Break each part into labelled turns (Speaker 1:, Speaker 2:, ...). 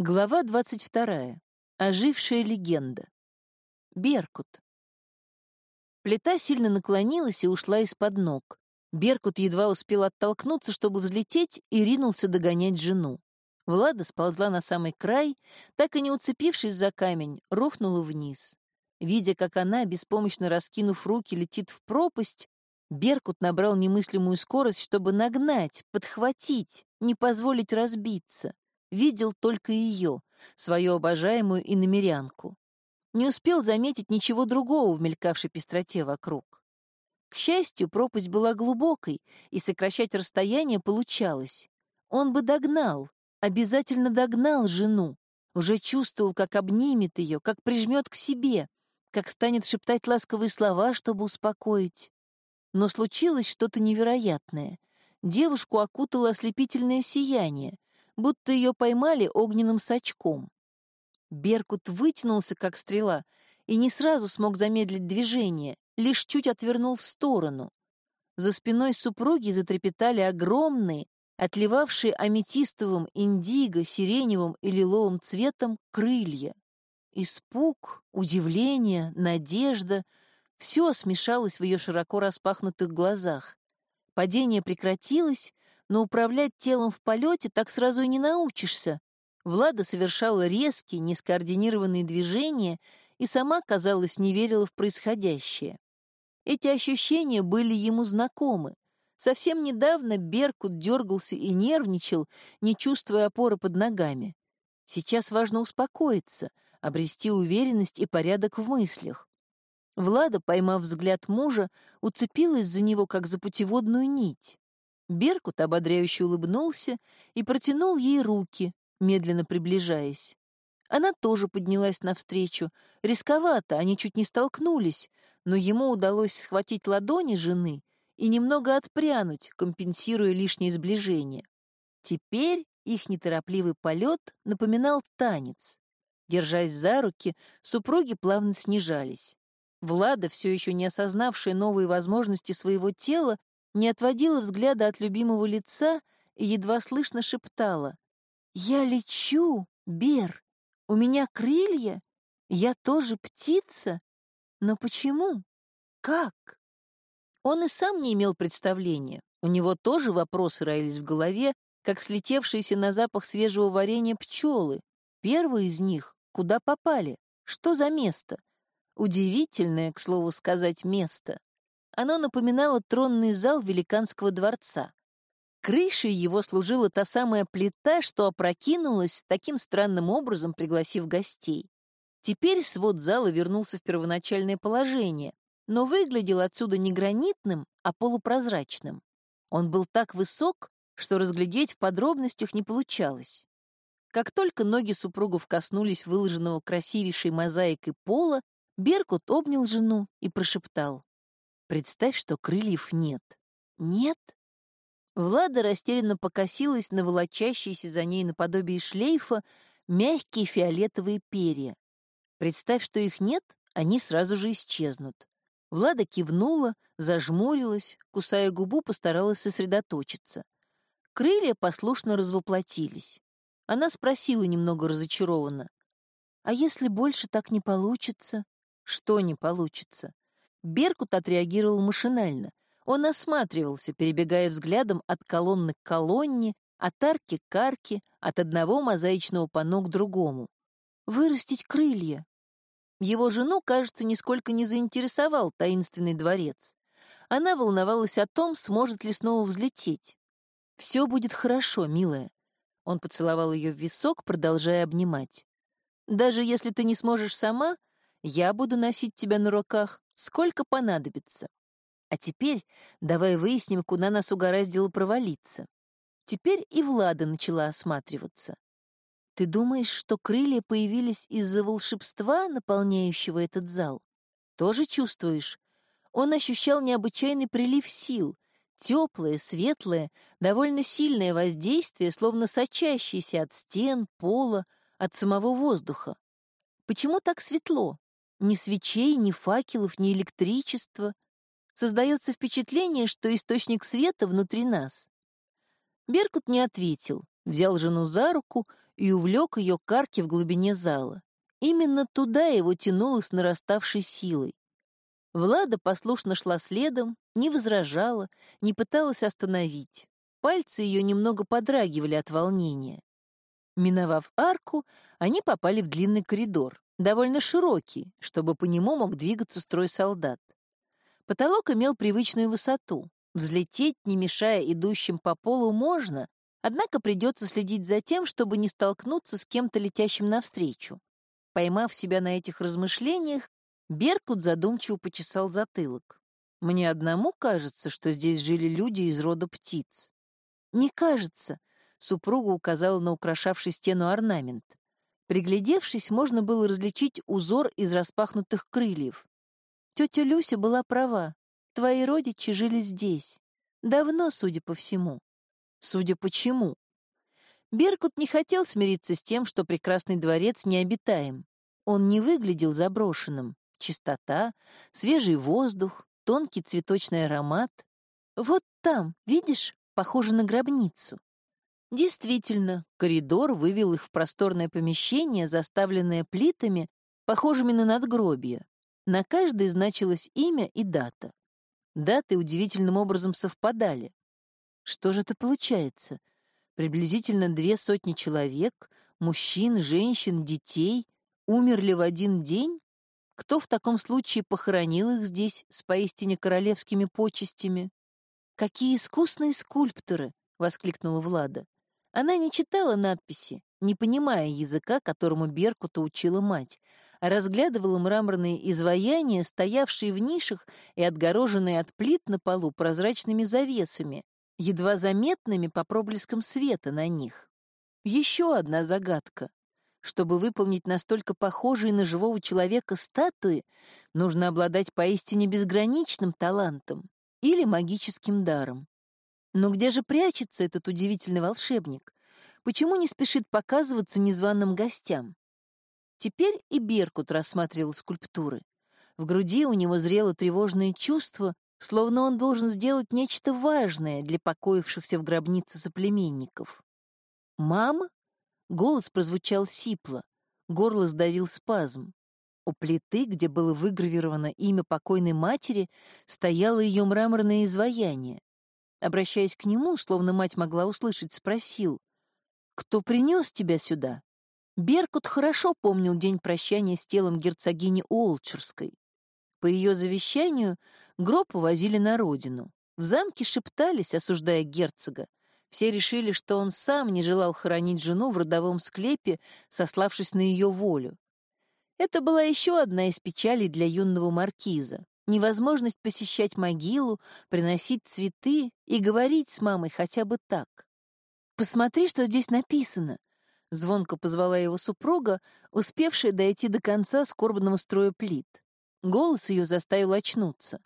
Speaker 1: Глава 22. Ожившая легенда. Беркут. Плита сильно наклонилась и ушла из-под ног. Беркут едва успел оттолкнуться, чтобы взлететь, и ринулся догонять жену. Влада сползла на самый край, так и не уцепившись за камень, рухнула вниз. Видя, как она, беспомощно раскинув руки, летит в пропасть, Беркут набрал немыслимую скорость, чтобы нагнать, подхватить, не позволить разбиться видел только ее, свою обожаемую иномерянку. Не успел заметить ничего другого в мелькавшей пестроте вокруг. К счастью, пропасть была глубокой, и сокращать расстояние получалось. Он бы догнал, обязательно догнал жену, уже чувствовал, как обнимет ее, как прижмет к себе, как станет шептать ласковые слова, чтобы успокоить. Но случилось что-то невероятное. Девушку окутало ослепительное сияние, будто ее поймали огненным сачком. Беркут вытянулся, как стрела, и не сразу смог замедлить движение, лишь чуть отвернул в сторону. За спиной супруги затрепетали огромные, отливавшие аметистовым, индиго, сиреневым и лиловым цветом крылья. Испуг, удивление, надежда — все смешалось в ее широко распахнутых глазах. Падение прекратилось, но управлять телом в полете так сразу и не научишься. Влада совершала резкие, нескоординированные движения и сама, казалось, не верила в происходящее. Эти ощущения были ему знакомы. Совсем недавно Беркут дергался и нервничал, не чувствуя опоры под ногами. Сейчас важно успокоиться, обрести уверенность и порядок в мыслях. Влада, поймав взгляд мужа, уцепилась за него, как за путеводную нить. Беркут ободряюще улыбнулся и протянул ей руки, медленно приближаясь. Она тоже поднялась навстречу. Рисковато, они чуть не столкнулись, но ему удалось схватить ладони жены и немного отпрянуть, компенсируя лишнее сближение. Теперь их неторопливый полет напоминал танец. Держась за руки, супруги плавно снижались. Влада, все еще не осознавшая новые возможности своего тела, не отводила взгляда от любимого лица и едва слышно шептала. «Я лечу, Бер! У меня крылья! Я тоже птица! Но почему? Как?» Он и сам не имел представления. У него тоже вопросы роились в голове, как слетевшиеся на запах свежего варенья пчелы. Первый из них — куда попали? Что за место? Удивительное, к слову сказать, место. Оно напоминало тронный зал великанского дворца. Крышей его служила та самая плита, что опрокинулась, таким странным образом пригласив гостей. Теперь свод зала вернулся в первоначальное положение, но выглядел отсюда не гранитным, а полупрозрачным. Он был так высок, что разглядеть в подробностях не получалось. Как только ноги супругов коснулись выложенного красивейшей мозаикой пола, Беркут обнял жену и прошептал. Представь, что крыльев нет. Нет? Влада растерянно покосилась на волочащиеся за ней наподобие шлейфа мягкие фиолетовые перья. Представь, что их нет, они сразу же исчезнут. Влада кивнула, зажмурилась, кусая губу, постаралась сосредоточиться. Крылья послушно развоплотились. Она спросила немного разочарованно. «А если больше так не получится?» «Что не получится?» Беркут отреагировал машинально. Он осматривался, перебегая взглядом от колонны к колонне, от арки к арке, от одного мозаичного панно к другому. «Вырастить крылья!» Его жену, кажется, нисколько не заинтересовал таинственный дворец. Она волновалась о том, сможет ли снова взлететь. «Все будет хорошо, милая». Он поцеловал ее в висок, продолжая обнимать. «Даже если ты не сможешь сама, я буду носить тебя на руках, сколько понадобится. А теперь давай выясним, куда нас угораздило провалиться. Теперь и Влада начала осматриваться. Ты думаешь, что крылья появились из-за волшебства, наполняющего этот зал? Тоже чувствуешь? Он ощущал необычайный прилив сил, теплое, светлое, довольно сильное воздействие, словно сочащееся от стен, пола, от самого воздуха. Почему так светло? Ни свечей, ни факелов, ни электричества. Создается впечатление, что источник света внутри нас. Беркут не ответил, взял жену за руку и увлек ее к арке в глубине зала. Именно туда его тянуло с нараставшей силой. Влада послушно шла следом, не возражала, не пыталась остановить. Пальцы ее немного подрагивали от волнения. Миновав арку, они попали в длинный коридор, довольно широкий, чтобы по нему мог двигаться строй солдат. Потолок имел привычную высоту. Взлететь, не мешая идущим по полу, можно, однако придется следить за тем, чтобы не столкнуться с кем-то летящим навстречу. Поймав себя на этих размышлениях, Беркут задумчиво почесал затылок. Мне одному кажется, что здесь жили люди из рода птиц. Не кажется, супруга указала на украшавший стену орнамент. Приглядевшись, можно было различить узор из распахнутых крыльев. Тетя Люся была права. Твои родичи жили здесь. Давно, судя по всему. Судя почему. Беркут не хотел смириться с тем, что прекрасный дворец необитаем. Он не выглядел заброшенным. Чистота, свежий воздух, тонкий цветочный аромат. Вот там, видишь, похоже на гробницу. Действительно, коридор вывел их в просторное помещение, заставленное плитами, похожими на надгробия. На каждой значилось имя и дата. Даты удивительным образом совпадали. Что же это получается? Приблизительно две сотни человек, мужчин, женщин, детей, умерли в один день? Кто в таком случае похоронил их здесь с поистине королевскими почестями? «Какие искусные скульпторы!» — воскликнула Влада. Она не читала надписи, не понимая языка, которому Беркута учила мать, а разглядывала мраморные изваяния, стоявшие в нишах и отгороженные от плит на полу прозрачными завесами, едва заметными по проблескам света на них. Еще одна загадка. Чтобы выполнить настолько похожие на живого человека статуи, нужно обладать поистине безграничным талантом или магическим даром. Но где же прячется этот удивительный волшебник? Почему не спешит показываться незваным гостям? Теперь и Беркут рассматривал скульптуры. В груди у него зрело тревожное чувство, словно он должен сделать нечто важное для покоившихся в гробнице соплеменников. «Мама?» Голос прозвучал сипло, горло сдавил спазм. У плиты, где было выгравировано имя покойной матери, стояло ее мраморное изваяние. Обращаясь к нему, словно мать могла услышать, спросил, «Кто принес тебя сюда?» Беркут хорошо помнил день прощания с телом герцогини Уолчерской. По ее завещанию гроб увозили на родину. В замке шептались, осуждая герцога, все решили, что он сам не желал хоронить жену в родовом склепе, сославшись на ее волю. Это была еще одна из печалей для юного маркиза. Невозможность посещать могилу, приносить цветы и говорить с мамой хотя бы так. «Посмотри, что здесь написано», — звонко позвала его супруга, успевшая дойти до конца скорбного строя плит. Голос ее заставил очнуться.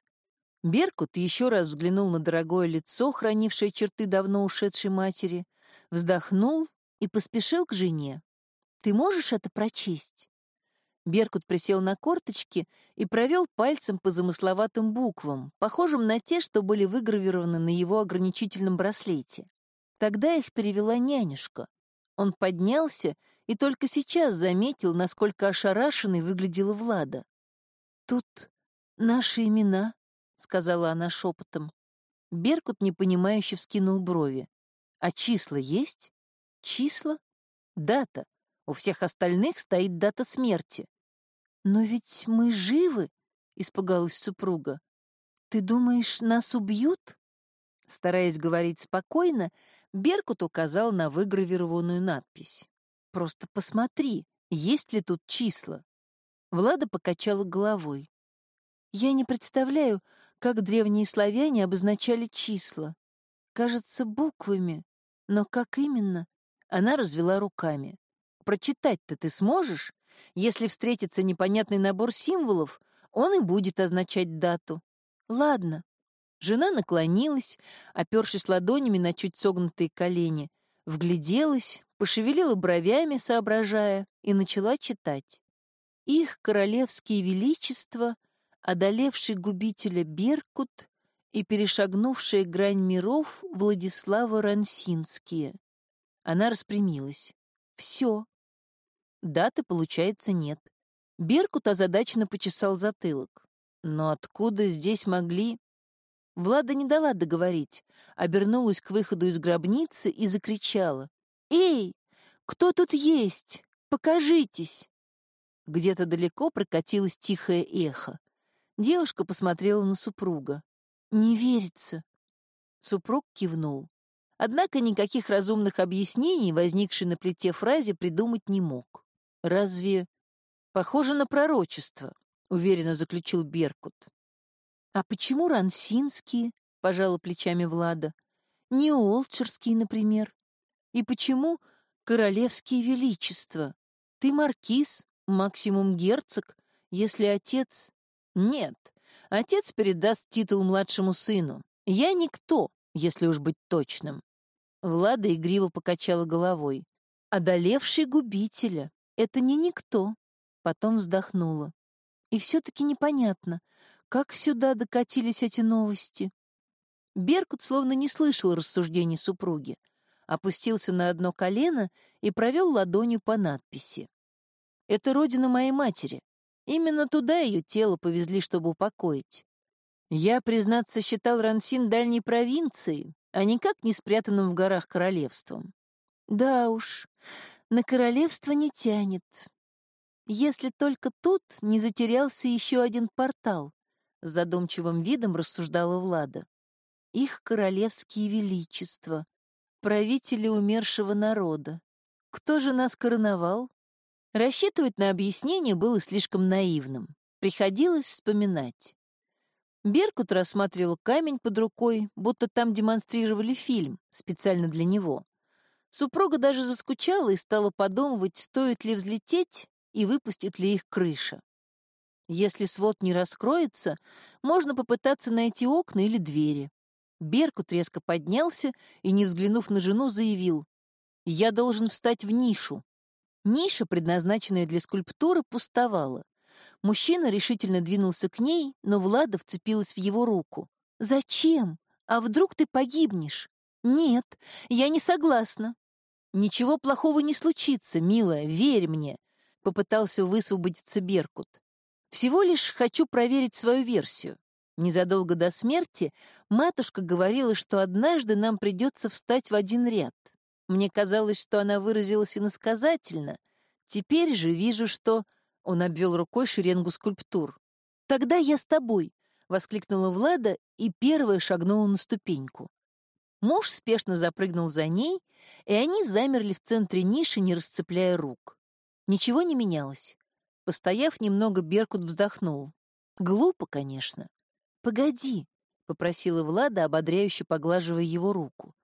Speaker 1: Беркут еще раз взглянул на дорогое лицо, хранившее черты давно ушедшей матери, вздохнул и поспешил к жене. «Ты можешь это прочесть?» Беркут присел на корточки и провел пальцем по замысловатым буквам, похожим на те, что были выгравированы на его ограничительном браслете. Тогда их перевела нянюшка. Он поднялся и только сейчас заметил, насколько ошарашенной выглядела Влада. «Тут наши имена», — сказала она шепотом. Беркут непонимающе вскинул брови. «А числа есть?» «Числа? Дата. У всех остальных стоит дата смерти». «Но ведь мы живы», — испугалась супруга. «Ты думаешь, нас убьют?» Стараясь говорить спокойно, Беркут указал на выгравированную надпись. «Просто посмотри, есть ли тут числа». Влада покачала головой. «Я не представляю, как древние славяне обозначали числа. Кажется, буквами. Но как именно? Она развела руками. Прочитать-то ты сможешь? Если встретится непонятный набор символов, он и будет означать дату. Ладно. Жена наклонилась, опершись ладонями на чуть согнутые колени, вгляделась, пошевелила бровями, соображая, и начала читать. Их королевские величества — одолевший губителя Беркут и перешагнувшая грань миров Владислава Рансинские. Она распрямилась. Все. Даты, получается, нет. Беркут озадаченно почесал затылок. Но откуда здесь могли... Влада не дала договорить, обернулась к выходу из гробницы и закричала. «Эй, кто тут есть? Покажитесь!» Где-то далеко прокатилось тихое эхо. Девушка посмотрела на супруга. «Не верится». Супруг кивнул. Однако никаких разумных объяснений, возникшей на плите фразе, придумать не мог. «Разве...» «Похоже на пророчество», — уверенно заключил Беркут. «А почему рансинские?» — пожала плечами Влада. «Не олчерские, например. И почему королевские величества? Ты маркиз, максимум герцог, если отец...» «Нет, отец передаст титул младшему сыну. Я никто, если уж быть точным». Влада игриво покачала головой. «Одолевший губителя. Это не никто». Потом вздохнула. И все-таки непонятно, как сюда докатились эти новости? Беркут словно не слышал рассуждений супруги, опустился на одно колено и провел ладонью по надписи. «Это родина моей матери. Именно туда ее тело повезли, чтобы упокоить. Я, признаться, считал Рансин дальней провинцией, а никак не спрятанным в горах королевством. Да уж, на королевство не тянет. Если только тут не затерялся еще один портал, с задумчивым видом рассуждала Влада. Их королевские величества, правители умершего народа. Кто же нас короновал? Рассчитывать на объяснение было слишком наивным. Приходилось вспоминать. Беркут рассматривал камень под рукой, будто там демонстрировали фильм, специально для него. Супруга даже заскучала и стала подумывать, стоит ли взлететь и выпустит ли их крыша. Если свод не раскроется, можно попытаться найти окна или двери. Беркут резко поднялся и, не взглянув на жену, заявил, «Я должен встать в нишу». Ниша, предназначенная для скульптуры, пустовала. Мужчина решительно двинулся к ней, но Влада вцепилась в его руку. «Зачем? А вдруг ты погибнешь?» «Нет, я не согласна». «Ничего плохого не случится, милая, верь мне», — попытался высвободиться Беркут. Всего лишь хочу проверить свою версию. Незадолго до смерти матушка говорила, что однажды нам придется встать в один ряд. Мне казалось, что она выразилась иносказательно. Теперь же вижу, что... Он обвел рукой шеренгу скульптур. «Тогда я с тобой», — воскликнула Влада и первая шагнула на ступеньку. Муж спешно запрыгнул за ней, и они замерли в центре ниши, не расцепляя рук. Ничего не менялось. Постояв немного, Беркут вздохнул. Глупо, конечно. «Погоди», — попросила Влада, ободряюще поглаживая его руку.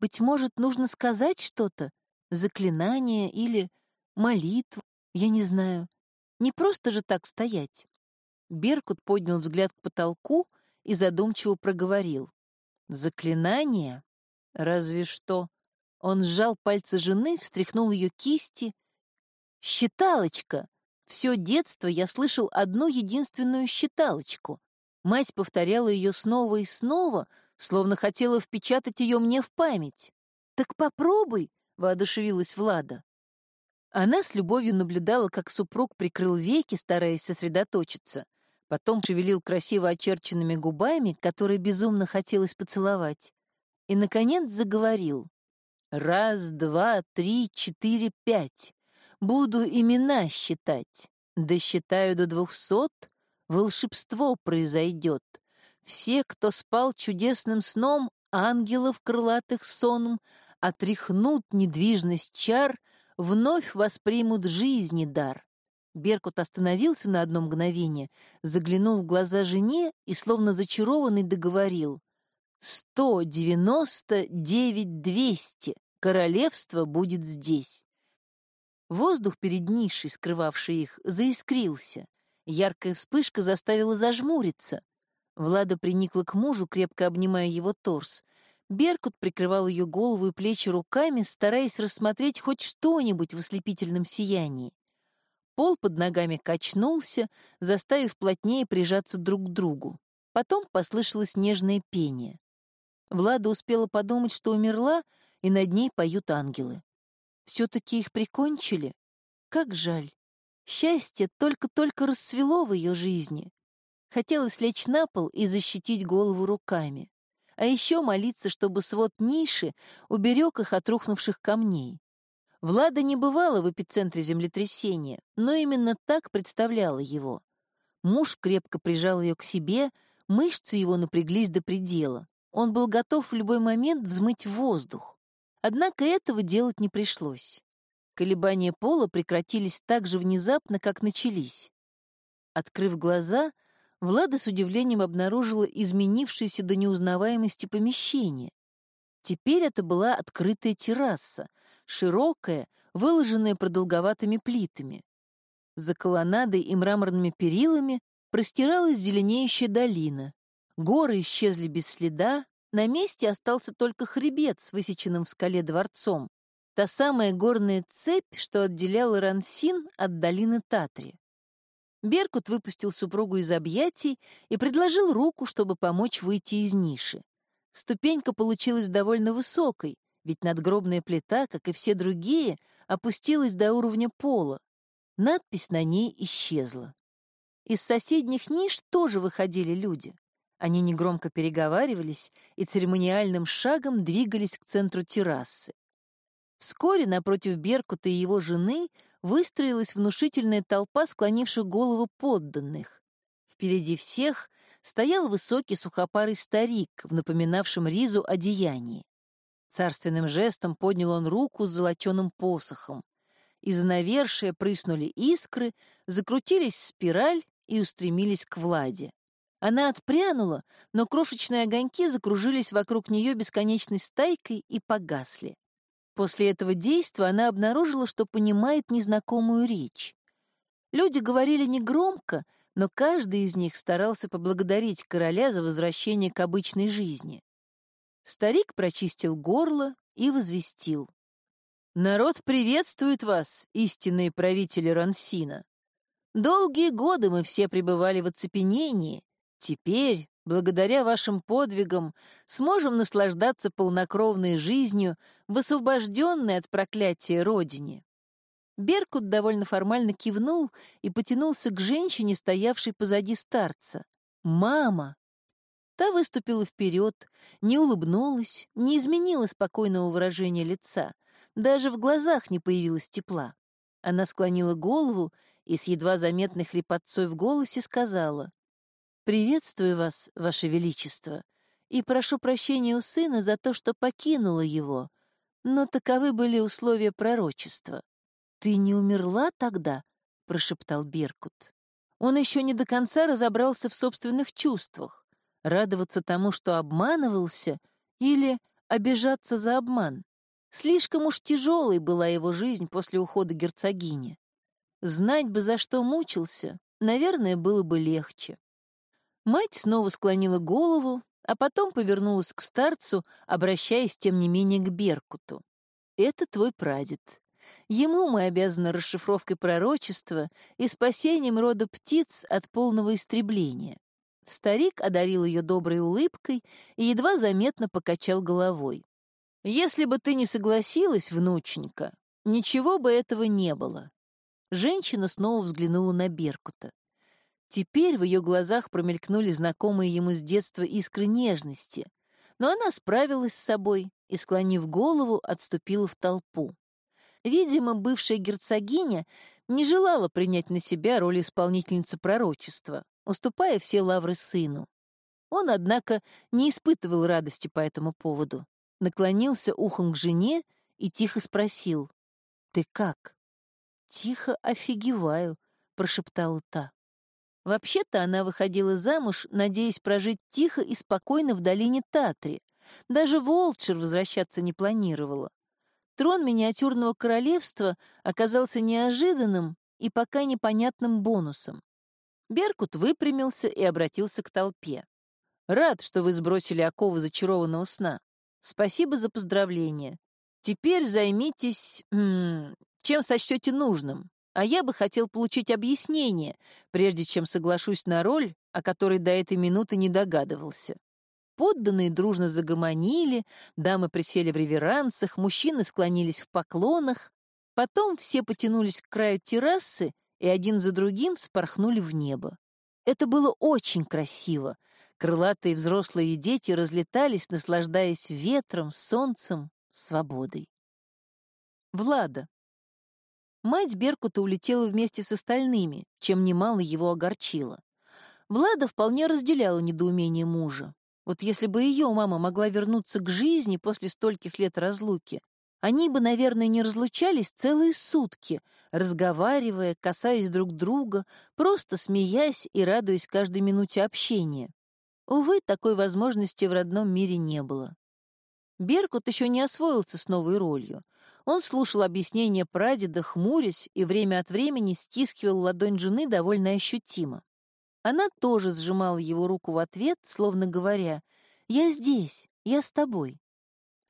Speaker 1: «Быть может, нужно сказать что-то? Заклинание или молитву? Я не знаю. Не просто же так стоять». Беркут поднял взгляд к потолку и задумчиво проговорил. «Заклинание? Разве что...» Он сжал пальцы жены, встряхнул ее кисти. «Считалочка!» Все детство я слышал одну единственную считалочку. Мать повторяла ее снова и снова, словно хотела впечатать ее мне в память. «Так попробуй!» — воодушевилась Влада. Она с любовью наблюдала, как супруг прикрыл веки, стараясь сосредоточиться. Потом шевелил красиво очерченными губами, которые безумно хотелось поцеловать. И, наконец, заговорил. «Раз, два, три, четыре, пять. Буду имена считать. Досчитаю до двухсот, волшебство произойдет. Все, кто спал чудесным сном, ангелов крылатых сонм, отряхнут недвижность чар, вновь воспримут жизни дар. Беркут остановился на одно мгновение, заглянул в глаза жене и, словно зачарованный, договорил. «Сто девяносто девять двести. Королевство будет здесь». Воздух перед нишей, скрывавший их, заискрился. Яркая вспышка заставила зажмуриться. Влада приникла к мужу, крепко обнимая его торс. Беркут прикрывал ее голову и плечи руками, стараясь рассмотреть хоть что-нибудь в ослепительном сиянии. Пол под ногами качнулся, заставив плотнее прижаться друг к другу. Потом послышалось нежное пение. Влада успела подумать, что умерла, и над ней поют ангелы. Все-таки их прикончили? Как жаль. Счастье только-только расцвело в ее жизни. Хотелось лечь на пол и защитить голову руками. А еще молиться, чтобы свод ниши уберег их от рухнувших камней. Влада не бывала в эпицентре землетрясения, но именно так представляла его. Муж крепко прижал ее к себе, мышцы его напряглись до предела. Он был готов в любой момент взмыть воздух. Однако этого делать не пришлось. Колебания пола прекратились так же внезапно, как начались. Открыв глаза, Влада с удивлением обнаружила изменившееся до неузнаваемости помещение. Теперь это была открытая терраса, широкая, выложенная продолговатыми плитами. За колоннадой и мраморными перилами простиралась зеленеющая долина. Горы исчезли без следа, на месте остался только хребет с высеченным в скале дворцом, та самая горная цепь, что отделяла Рансин от долины Татри. Беркут выпустил супругу из объятий и предложил руку, чтобы помочь выйти из ниши. Ступенька получилась довольно высокой, ведь надгробная плита, как и все другие, опустилась до уровня пола. Надпись на ней исчезла. Из соседних ниш тоже выходили люди. Они негромко переговаривались и церемониальным шагом двигались к центру террасы. Вскоре напротив Беркута и его жены выстроилась внушительная толпа склонивших голову подданных. Впереди всех стоял высокий сухопарый старик в напоминавшем ризу одеянии. Царственным жестом поднял он руку с золоченым посохом. Из навершия прыснули искры, закрутились спираль и устремились к Владе. Она отпрянула, но крошечные огоньки закружились вокруг нее бесконечной стайкой и погасли. После этого действа она обнаружила, что понимает незнакомую речь. Люди говорили негромко, но каждый из них старался поблагодарить короля за возвращение к обычной жизни. Старик прочистил горло и возвестил. «Народ приветствует вас, истинные правители Рансина. Долгие годы мы все пребывали в оцепенении. Теперь, благодаря вашим подвигам, сможем наслаждаться полнокровной жизнью в освобожденной от проклятия родине». Беркут довольно формально кивнул и потянулся к женщине, стоявшей позади старца. «Мама!» Та выступила вперед, не улыбнулась, не изменила спокойного выражения лица, даже в глазах не появилось тепла. Она склонила голову и с едва заметной хрипотцой в голосе сказала «Приветствую вас, ваше величество, и прошу прощения у сына за то, что покинула его, но таковы были условия пророчества». «Ты не умерла тогда?» — прошептал Беркут. Он еще не до конца разобрался в собственных чувствах радоваться тому, что обманывался, или обижаться за обман. Слишком уж тяжелой была его жизнь после ухода герцогини. Знать бы, за что мучился, наверное, было бы легче. Мать снова склонила голову, а потом повернулась к старцу, обращаясь, тем не менее, к Беркуту. «Это твой прадед. Ему мы обязаны расшифровкой пророчества и спасением рода птиц от полного истребления. Старик одарил ее доброй улыбкой и едва заметно покачал головой. «Если бы ты не согласилась, внученька, ничего бы этого не было». Женщина снова взглянула на Беркута. Теперь в ее глазах промелькнули знакомые ему с детства искры нежности, но она справилась с собой и, склонив голову, отступила в толпу. Видимо, бывшая герцогиня не желала принять на себя роль исполнительницы пророчества, уступая все лавры сыну. Он, однако, не испытывал радости по этому поводу. Наклонился ухом к жене и тихо спросил. «Ты как?» «Тихо офигеваю», — прошептала та. Вообще-то она выходила замуж, надеясь прожить тихо и спокойно в долине Татри. Даже Волчер возвращаться не планировала. Трон миниатюрного королевства оказался неожиданным и пока непонятным бонусом. Беркут выпрямился и обратился к толпе. «Рад, что вы сбросили оковы зачарованного сна. Спасибо за поздравление. Теперь займитесь... М -м, чем сочтете нужным. А я бы хотел получить объяснение, прежде чем соглашусь на роль, о которой до этой минуты не догадывался. Подданные дружно загомонили, дамы присели в реверансах, мужчины склонились в поклонах. Потом все потянулись к краю террасы и один за другим спорхнули в небо. Это было очень красиво. Крылатые взрослые дети разлетались, наслаждаясь ветром, солнцем, свободой. Влада. Мать Беркута улетела вместе с остальными, чем немало его огорчило. Влада вполне разделяла недоумение мужа. Вот если бы ее мама могла вернуться к жизни после стольких лет разлуки, они бы, наверное, не разлучались целые сутки, разговаривая, касаясь друг друга, просто смеясь и радуясь каждой минуте общения. Увы, такой возможности в родном мире не было. Беркут еще не освоился с новой ролью. Он слушал объяснения прадеда, хмурясь, и время от времени стискивал ладонь жены довольно ощутимо. Она тоже сжимала его руку в ответ, словно говоря, «Я здесь, я с тобой».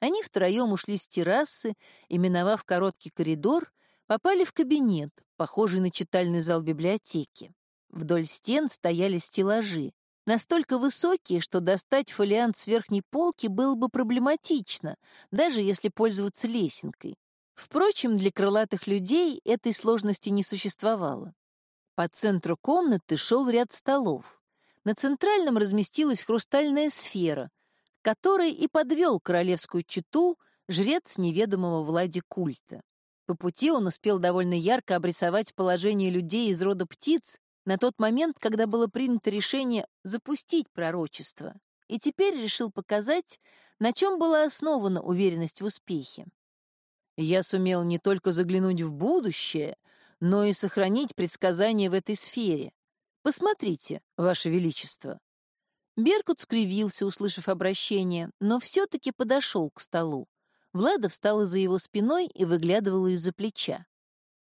Speaker 1: Они втроем ушли с террасы и, миновав короткий коридор, попали в кабинет, похожий на читальный зал библиотеки. Вдоль стен стояли стеллажи, настолько высокие, что достать фолиант с верхней полки было бы проблематично, даже если пользоваться лесенкой. Впрочем, для крылатых людей этой сложности не существовало. По центру комнаты шел ряд столов. На центральном разместилась хрустальная сфера, которой и подвел королевскую читу жрец неведомого Влади культа. По пути он успел довольно ярко обрисовать положение людей из рода птиц на тот момент, когда было принято решение запустить пророчество, и теперь решил показать, на чем была основана уверенность в успехе. Я сумел не только заглянуть в будущее, но и сохранить предсказания в этой сфере. Посмотрите, Ваше Величество». Беркут скривился, услышав обращение, но все-таки подошел к столу. Влада встала за его спиной и выглядывала из-за плеча.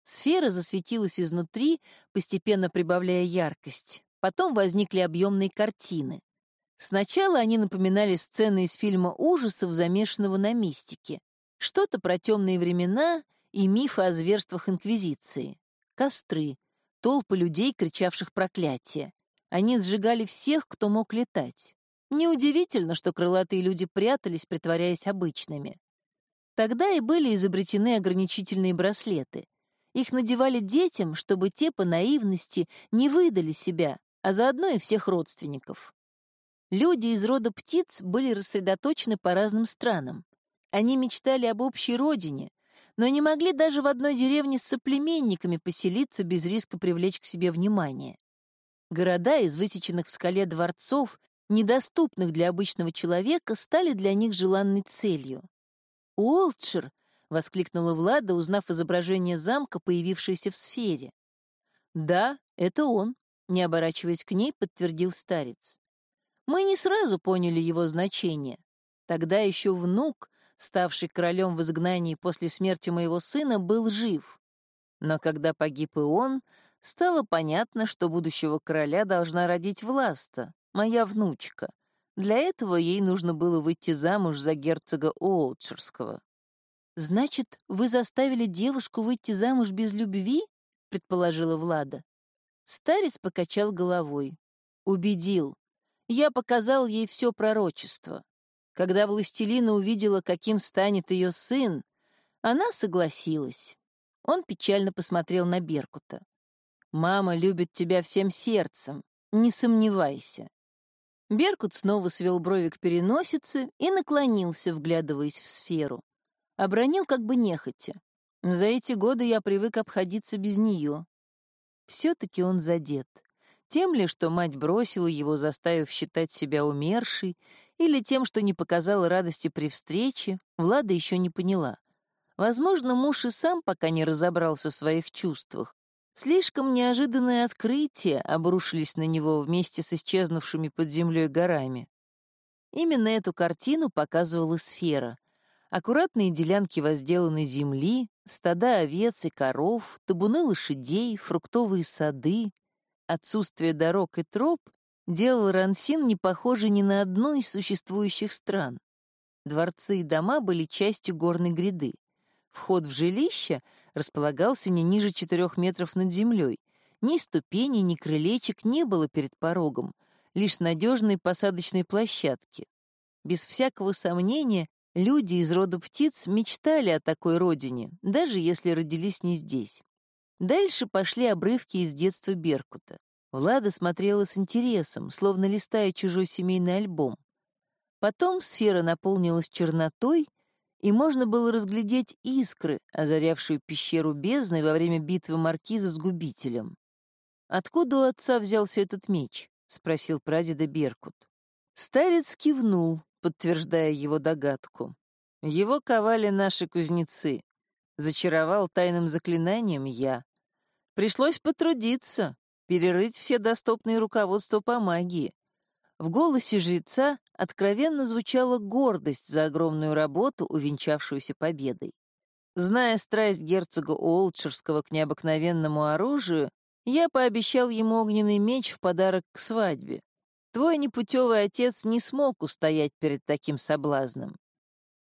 Speaker 1: Сфера засветилась изнутри, постепенно прибавляя яркость. Потом возникли объемные картины. Сначала они напоминали сцены из фильма ужасов, замешанного на мистике. Что-то про темные времена и мифы о зверствах Инквизиции. Костры, толпы людей, кричавших проклятия. Они сжигали всех, кто мог летать. Неудивительно, что крылатые люди прятались, притворяясь обычными. Тогда и были изобретены ограничительные браслеты. Их надевали детям, чтобы те по наивности не выдали себя, а заодно и всех родственников. Люди из рода птиц были рассредоточены по разным странам. Они мечтали об общей родине, но не могли даже в одной деревне с соплеменниками поселиться без риска привлечь к себе внимание. Города из высеченных в скале дворцов, недоступных для обычного человека, стали для них желанной целью. «Уолтшир!» — воскликнула Влада, узнав изображение замка, появившееся в сфере. «Да, это он», — не оборачиваясь к ней, подтвердил старец. «Мы не сразу поняли его значение. Тогда еще внук, ставший королем в изгнании после смерти моего сына, был жив. Но когда погиб и он, стало понятно, что будущего короля должна родить Власта, моя внучка. Для этого ей нужно было выйти замуж за герцога Уолчерского. «Значит, вы заставили девушку выйти замуж без любви?» — предположила Влада. Старец покачал головой. Убедил. Я показал ей все пророчество. Когда властелина увидела, каким станет ее сын, она согласилась. Он печально посмотрел на Беркута. «Мама любит тебя всем сердцем, не сомневайся». Беркут снова свел брови к переносице и наклонился, вглядываясь в сферу. Обронил как бы нехотя. За эти годы я привык обходиться без нее. Все-таки он задет. Тем ли, что мать бросила его, заставив считать себя умершей, или тем, что не показала радости при встрече, Влада еще не поняла. Возможно, муж и сам пока не разобрался в своих чувствах. Слишком неожиданные открытия обрушились на него вместе с исчезнувшими под землей горами. Именно эту картину показывала сфера. Аккуратные делянки возделанной земли, стада овец и коров, табуны лошадей, фруктовые сады. Отсутствие дорог и троп делал Рансин не похожей ни на одну из существующих стран. Дворцы и дома были частью горной гряды. Вход в жилище располагался не ниже четырех метров над землей. Ни ступеней, ни крылечек не было перед порогом, лишь надежные посадочные площадки. Без всякого сомнения, люди из рода птиц мечтали о такой родине, даже если родились не здесь. Дальше пошли обрывки из детства Беркута. Влада смотрела с интересом, словно листая чужой семейный альбом. Потом сфера наполнилась чернотой, и можно было разглядеть искры, озарявшую пещеру бездны во время битвы маркиза с губителем. «Откуда у отца взялся этот меч?» — спросил прадеда Беркут. Старец кивнул, подтверждая его догадку. Его ковали наши кузнецы. Зачаровал тайным заклинанием я. Пришлось потрудиться, перерыть все доступные руководства по магии. В голосе жреца откровенно звучала гордость за огромную работу, увенчавшуюся победой. Зная страсть герцога Уолчерского к необыкновенному оружию, я пообещал ему огненный меч в подарок к свадьбе. Твой непутевый отец не смог устоять перед таким соблазном.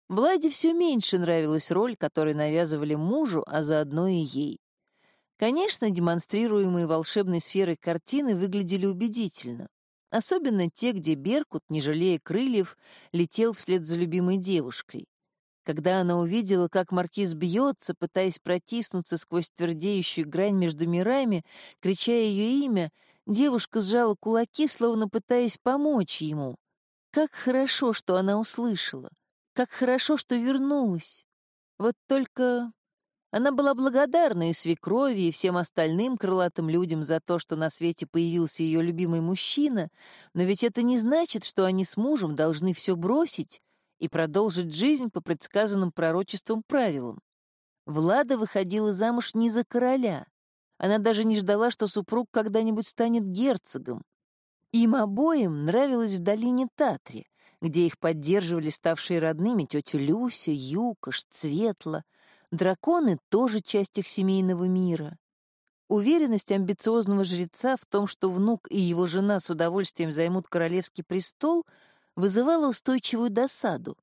Speaker 1: Владе все меньше нравилась роль, которую навязывали мужу, а заодно и ей. Конечно, демонстрируемые волшебной сферой картины выглядели убедительно. Особенно те, где Беркут, не жалея крыльев, летел вслед за любимой девушкой. Когда она увидела, как маркиз бьется, пытаясь протиснуться сквозь твердеющую грань между мирами, крича ее имя, девушка сжала кулаки, словно пытаясь помочь ему. Как хорошо, что она услышала. Как хорошо, что вернулась. Вот только она была благодарна и свекрови, и всем остальным крылатым людям за то, что на свете появился ее любимый мужчина, но ведь это не значит, что они с мужем должны все бросить и продолжить жизнь по предсказанным пророчествам правилам. Влада выходила замуж не за короля. Она даже не ждала, что супруг когда-нибудь станет герцогом. Им обоим нравилось в долине Татри, где их поддерживали ставшие родными тетя Люся, Юкош, Цветла — Драконы — тоже часть их семейного мира. Уверенность амбициозного жреца в том, что внук и его жена с удовольствием займут королевский престол, вызывала устойчивую досаду.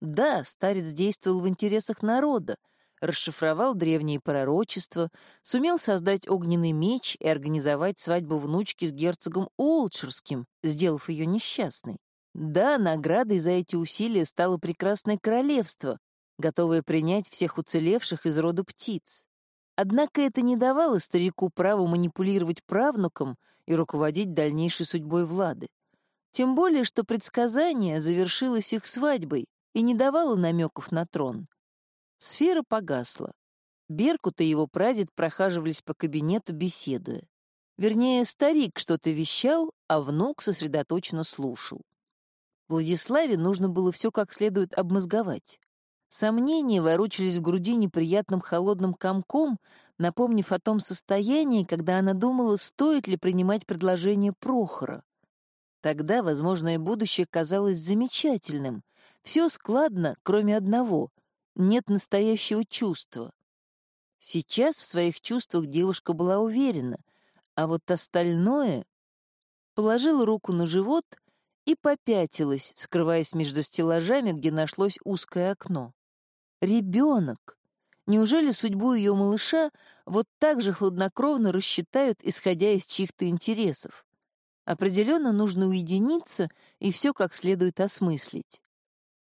Speaker 1: Да, старец действовал в интересах народа, расшифровал древние пророчества, сумел создать огненный меч и организовать свадьбу внучки с герцогом Олчерским, сделав ее несчастной. Да, наградой за эти усилия стало прекрасное королевство, готовая принять всех уцелевших из рода птиц. Однако это не давало старику праву манипулировать правнуком и руководить дальнейшей судьбой Влады. Тем более, что предсказание завершилось их свадьбой и не давало намеков на трон. Сфера погасла. Беркут и его прадед прохаживались по кабинету, беседуя. Вернее, старик что-то вещал, а внук сосредоточенно слушал. Владиславе нужно было все как следует обмозговать. Сомнения ворочались в груди неприятным холодным комком, напомнив о том состоянии, когда она думала, стоит ли принимать предложение Прохора. Тогда возможное будущее казалось замечательным. Все складно, кроме одного — нет настоящего чувства. Сейчас в своих чувствах девушка была уверена, а вот остальное... Положила руку на живот и попятилась, скрываясь между стеллажами, где нашлось узкое окно. Ребенок! Неужели судьбу ее малыша вот так же хладнокровно рассчитают, исходя из чьих-то интересов? Определенно нужно уединиться и все как следует осмыслить.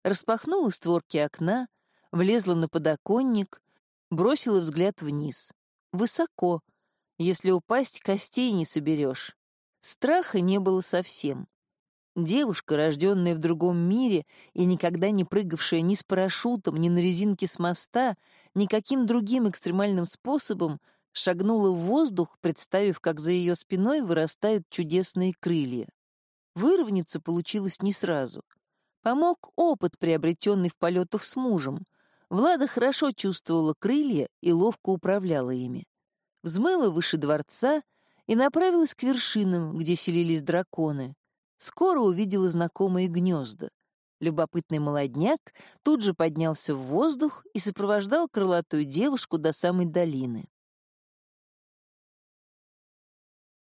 Speaker 1: Распахнула створки окна, влезла на подоконник, бросила взгляд вниз. Высоко. Если упасть, костей не соберешь. Страха не было совсем. Девушка, рожденная в другом мире и никогда не прыгавшая ни с парашютом, ни на резинке с моста, никаким другим экстремальным способом, шагнула в воздух, представив, как за ее спиной вырастают чудесные крылья. Выровняться получилось не сразу. Помог опыт, приобретенный в полетах с мужем. Влада хорошо чувствовала крылья и ловко управляла ими. Взмыла выше дворца и направилась к вершинам, где селились драконы. Скоро увидела знакомые гнезда. Любопытный молодняк тут же поднялся в воздух и сопровождал крылатую девушку до самой долины.